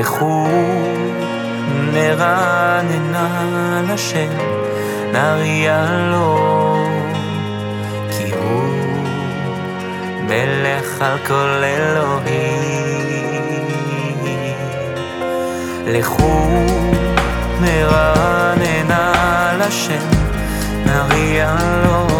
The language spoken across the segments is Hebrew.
לכו נרננה לשם, נריע לו, כי הוא מלך על כל אלוהים. לכו נרננה לשם, נריע לו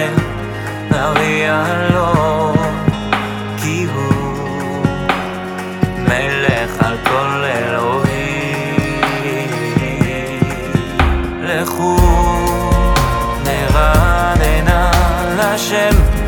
שנריע לו, כי הוא מלך על כל אלוהים. לכו נרננה לשם